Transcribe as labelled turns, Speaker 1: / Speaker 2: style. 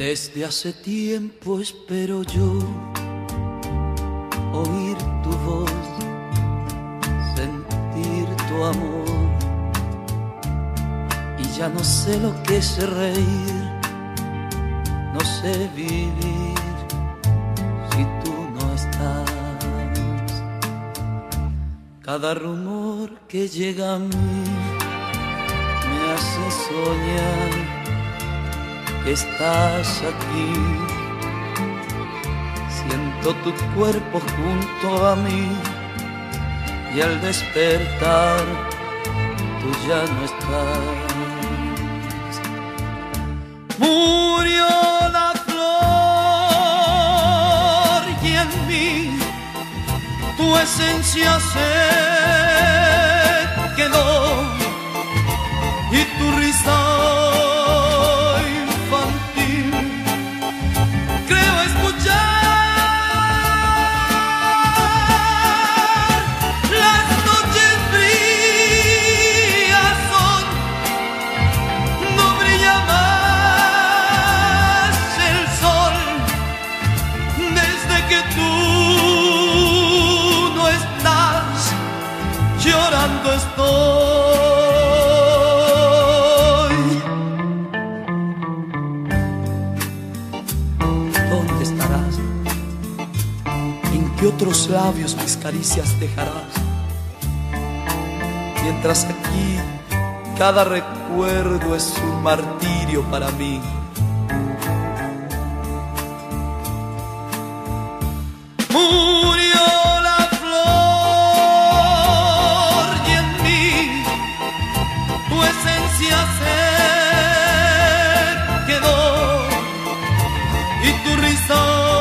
Speaker 1: Desde hace tiempo espero yo oír tu voz, sentir tu amor. Y ya no sé lo que es reír, no sé vivir si tú no estás. Cada rumor que llega a mí me hace soñar estás aquí. Siento tu cuerpo junto a mí y al despertar tú ya no estás. Murió la flor y en mí tu esencia se quedó y tu risa otros labios mis caricias dejarás. Mientras aquí cada recuerdo es un martirio para mí. murió la flor y en mí tu esencia se quedó y tu risa.